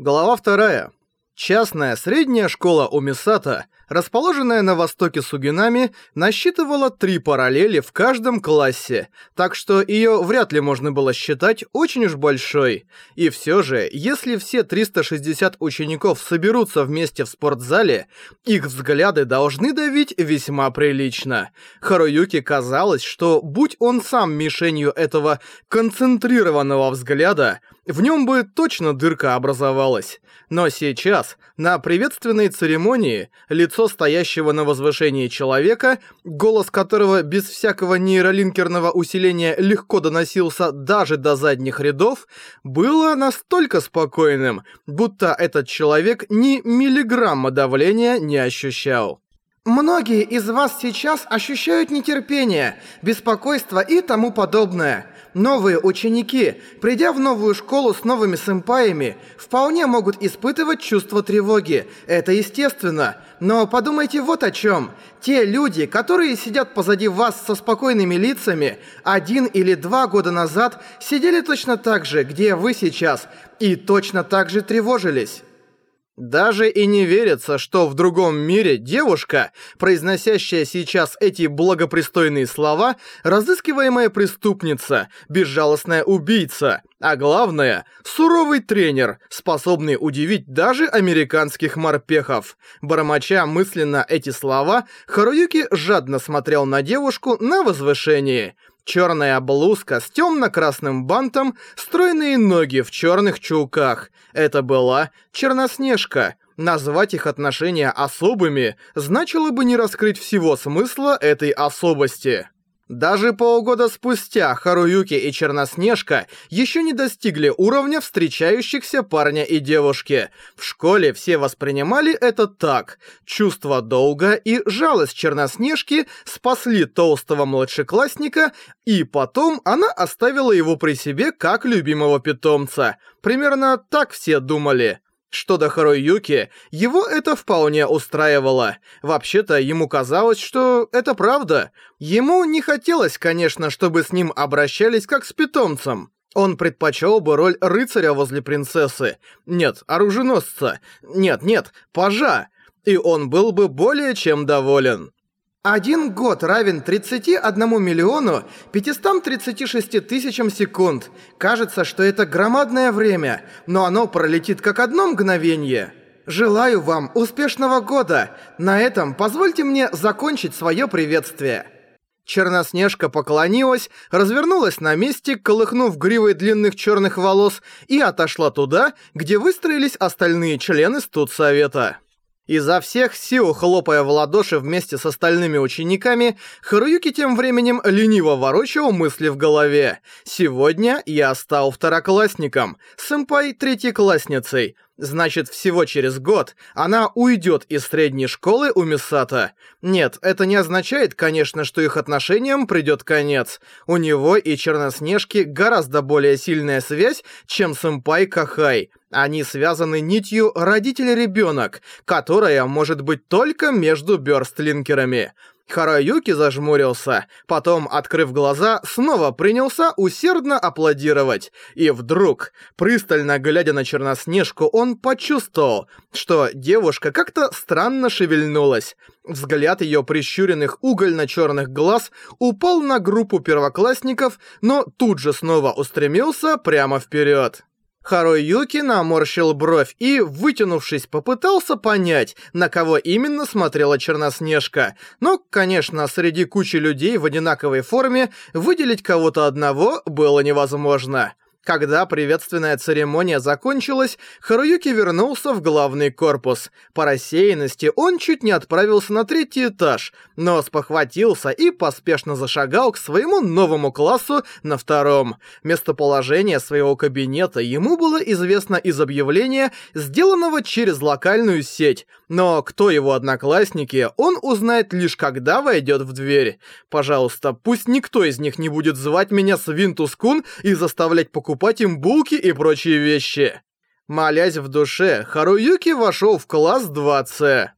Глава вторая. Частная средняя школа Умисата, расположенная на востоке Сугинами, насчитывала три параллели в каждом классе, так что ее вряд ли можно было считать очень уж большой. И все же, если все 360 учеников соберутся вместе в спортзале, их взгляды должны давить весьма прилично. Харуюке казалось, что будь он сам мишенью этого концентрированного взгляда – в нем бы точно дырка образовалась, но сейчас, на приветственной церемонии, лицо стоящего на возвышении человека, голос которого без всякого нейролинкерного усиления легко доносился даже до задних рядов, было настолько спокойным, будто этот человек ни миллиграмма давления не ощущал. Многие из вас сейчас ощущают нетерпение, беспокойство и тому подобное новые ученики, придя в новую школу с новыми сэмпаями, вполне могут испытывать чувство тревоги. Это естественно. Но подумайте вот о чем. Те люди, которые сидят позади вас со спокойными лицами, один или два года назад сидели точно так же, где вы сейчас, и точно так же тревожились. Даже и не верится, что в другом мире девушка, произносящая сейчас эти благопристойные слова, разыскиваемая преступница, безжалостная убийца, а главное, суровый тренер, способный удивить даже американских морпехов. Бормоча мысленно эти слова, Харуюки жадно смотрел на девушку на возвышении. Черная блузка с темно-красным бантом, стройные ноги в черных чулках. Это была Черноснежка. Назвать их отношения особыми значило бы не раскрыть всего смысла этой особости. Даже полгода спустя Харуюки и Черноснежка еще не достигли уровня встречающихся парня и девушки. В школе все воспринимали это так. Чувство долга и жалость Черноснежки спасли толстого младшеклассника, и потом она оставила его при себе как любимого питомца. Примерно так все думали. Что до Харуюки, его это вполне устраивало. Вообще-то ему казалось, что это правда. Ему не хотелось, конечно, чтобы с ним обращались как с питомцем. Он предпочел бы роль рыцаря возле принцессы. Нет, оруженосца. Нет, нет, пажа. И он был бы более чем доволен. Один год равен 31 миллиону 536 тысячам секунд. Кажется, что это громадное время, но оно пролетит как одно мгновение. Желаю вам успешного года. На этом позвольте мне закончить свое приветствие. Черноснежка поклонилась, развернулась на месте, колыхнув гривой длинных черных волос, и отошла туда, где выстроились остальные члены студсовета. Изо всех сил, хлопая в ладоши вместе с остальными учениками, Харуюки тем временем лениво ворочал мысли в голове. «Сегодня я стал второклассником, сэмпай третьеклассницей, Значит, всего через год она уйдет из средней школы у Мисата. Нет, это не означает, конечно, что их отношениям придет конец. У него и Черноснежки гораздо более сильная связь, чем сэмпай Кахай. Они связаны нитью родитель-ребенок, которая может быть только между бёрстлинкерами. Хараюки зажмурился, потом, открыв глаза, снова принялся усердно аплодировать. И вдруг, пристально глядя на Черноснежку, он почувствовал, что девушка как-то странно шевельнулась. Взгляд её прищуренных угольно-чёрных глаз упал на группу первоклассников, но тут же снова устремился прямо вперёд. Харуюки наморщил бровь и, вытянувшись, попытался понять, на кого именно смотрела Черноснежка. Но, конечно, среди кучи людей в одинаковой форме выделить кого-то одного было невозможно. Когда приветственная церемония закончилась, Харуюки вернулся в главный корпус. По рассеянности он чуть не отправился на третий этаж, но спохватился и поспешно зашагал к своему новому классу на втором. Местоположение своего кабинета ему было известно из объявления, сделанного через локальную сеть — но кто его одноклассники, он узнает лишь когда войдет в дверь. Пожалуйста, пусть никто из них не будет звать меня Свинтус-кун и заставлять покупать им булки и прочие вещи. Молясь в душе, Харуюки вошел в класс 2С.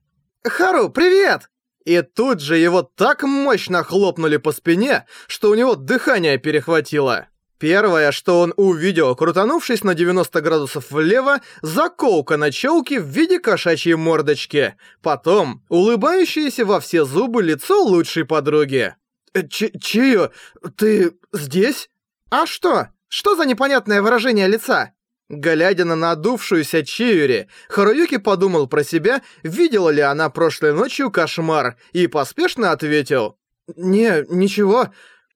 «Хару, привет!» И тут же его так мощно хлопнули по спине, что у него дыхание перехватило. Первое, что он увидел, крутанувшись на 90 градусов влево, заколка на челке в виде кошачьей мордочки. Потом улыбающееся во все зубы лицо лучшей подруги. «Э, Ч «Чио, ты здесь?» «А что? Что за непонятное выражение лица?» Глядя на надувшуюся Чиури, Харуюки подумал про себя, видела ли она прошлой ночью кошмар, и поспешно ответил. «Не, ничего.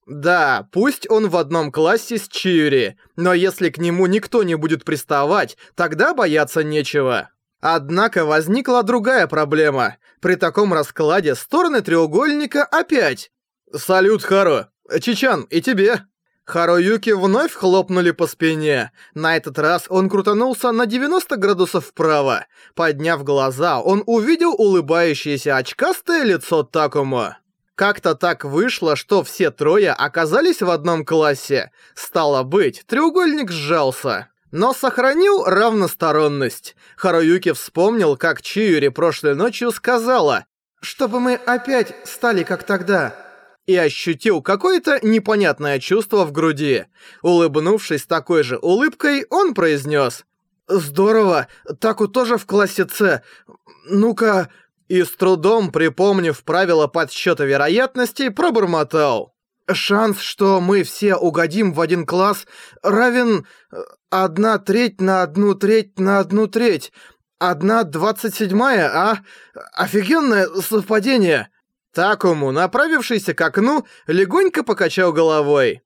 Да, пусть он в одном классе с Чиури, но если к нему никто не будет приставать, тогда бояться нечего. Однако возникла другая проблема. При таком раскладе стороны треугольника опять... «Салют, Харо! Чичан, и тебе!» Харуюки вновь хлопнули по спине. На этот раз он крутанулся на 90 градусов вправо. Подняв глаза, он увидел улыбающееся очкастое лицо Такому. Как-то так вышло, что все трое оказались в одном классе. Стало быть, треугольник сжался. Но сохранил равносторонность. Харуюки вспомнил, как Чиюри прошлой ночью сказала, «Чтобы мы опять стали как тогда» и ощутил какое-то непонятное чувство в груди. Улыбнувшись такой же улыбкой, он произнес «Здорово, Таку тоже в классе С. Ну-ка...» и с трудом припомнив правила подсчета вероятностей, пробормотал. «Шанс, что мы все угодим в один класс, равен э, одна треть на одну треть на одну треть. Одна двадцать седьмая, а? Офигенное совпадение!» Такому, направившийся к окну, легонько покачал головой.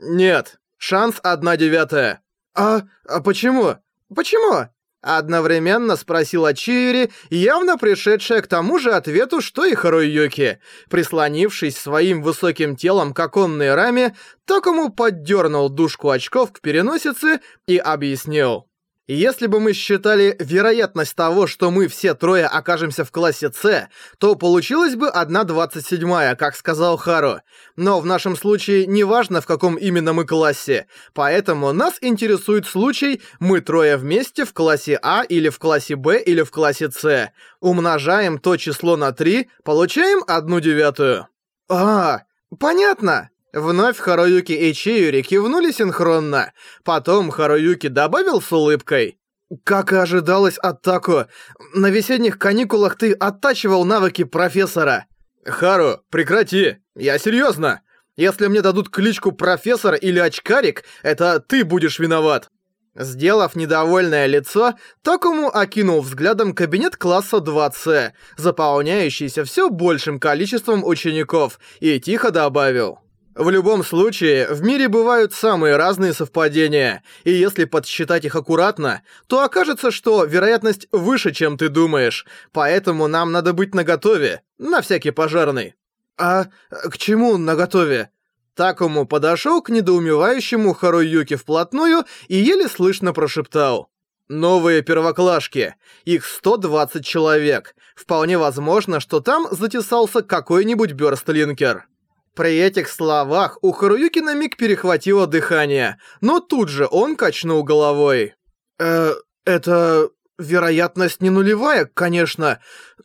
«Нет, шанс одна девятая». «А, а почему? Почему?» Одновременно спросила Чири, явно пришедшая к тому же ответу, что и Харуюки. Прислонившись своим высоким телом к оконной раме, Токому поддернул дужку очков к переносице и объяснил. Если бы мы считали вероятность того, что мы все трое окажемся в классе С, то получилось бы 1,27, как сказал Хару. Но в нашем случае не важно, в каком именно мы классе, поэтому нас интересует случай «мы трое вместе в классе А или в классе Б или в классе С». Умножаем то число на 3, получаем 1 девятую. А, понятно! Вновь Харуюки и Чиюри кивнули синхронно. Потом Харуюки добавил с улыбкой. «Как и ожидалось атаку. На весенних каникулах ты оттачивал навыки профессора». «Хару, прекрати! Я серьёзно! Если мне дадут кличку профессор или очкарик, это ты будешь виноват!» Сделав недовольное лицо, Токому окинул взглядом кабинет класса 2С, заполняющийся все большим количеством учеников, и тихо добавил. В любом случае, в мире бывают самые разные совпадения, и если подсчитать их аккуратно, то окажется, что вероятность выше, чем ты думаешь, поэтому нам надо быть наготове, на всякий пожарный. А к чему наготове? Такому подошёл к недоумевающему Харуюке вплотную и еле слышно прошептал. Новые первоклашки. Их 120 человек. Вполне возможно, что там затесался какой-нибудь бёрстлинкер. При этих словах у Харуюки на миг перехватило дыхание, но тут же он качнул головой. «Э, это... вероятность не нулевая, конечно,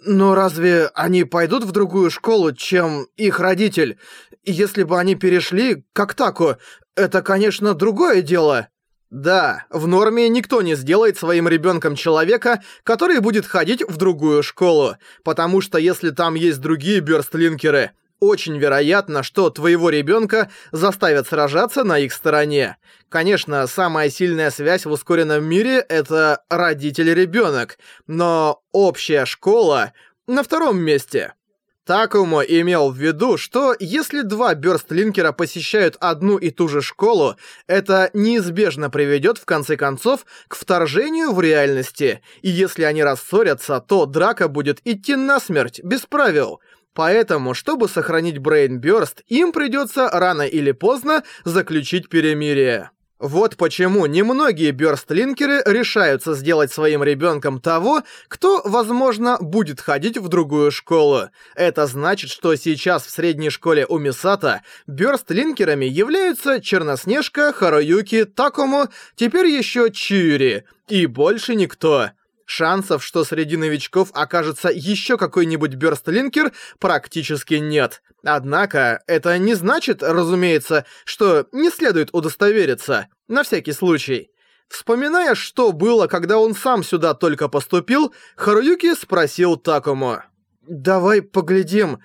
но разве они пойдут в другую школу, чем их родитель? Если бы они перешли как таку, это, конечно, другое дело». Да, в норме никто не сделает своим ребёнком человека, который будет ходить в другую школу, потому что если там есть другие бёрстлинкеры, очень вероятно, что твоего ребенка заставят сражаться на их стороне. Конечно, самая сильная связь в ускоренном мире — это родитель-ребенок, но общая школа на втором месте. Такому имел в виду, что если два бёрстлинкера посещают одну и ту же школу, это неизбежно приведет в конце концов к вторжению в реальности, и если они рассорятся, то драка будет идти насмерть, без правил. Поэтому, чтобы сохранить Брейнбёрст, им придется рано или поздно заключить перемирие. Вот почему немногие бёрстлинкеры решаются сделать своим ребёнком того, кто, возможно, будет ходить в другую школу. Это значит, что сейчас в средней школе у Мисата бёрстлинкерами являются Черноснежка, Харуюки, Такому, теперь ещё Чиури и больше никто. Шансов, что среди новичков окажется еще какой-нибудь Бёрстлинкер, практически нет. Однако, это не значит, разумеется, что не следует удостовериться, на всякий случай. Вспоминая, что было, когда он сам сюда только поступил, Харуюки спросил Такому. «Давай поглядим,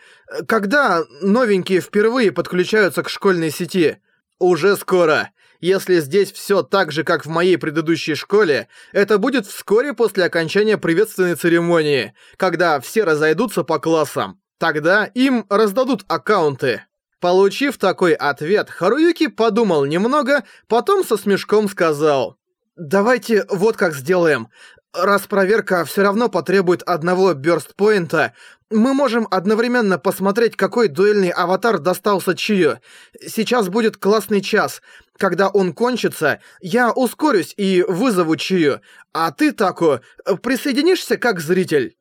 когда новенькие впервые подключаются к школьной сети?» «Уже скоро. Если здесь всё так же, как в моей предыдущей школе, это будет вскоре после окончания приветственной церемонии, когда все разойдутся по классам. Тогда им раздадут аккаунты. Получив такой ответ, Харуюки подумал немного, потом со смешком сказал. «Давайте вот как сделаем. Раз проверка все равно потребует одного бёрст-поинта, мы можем одновременно посмотреть, какой дуэльный аватар достался Чию. Сейчас будет классный час. Когда он кончится, я ускорюсь и вызову Чию. А ты, тако присоединишься как зритель?»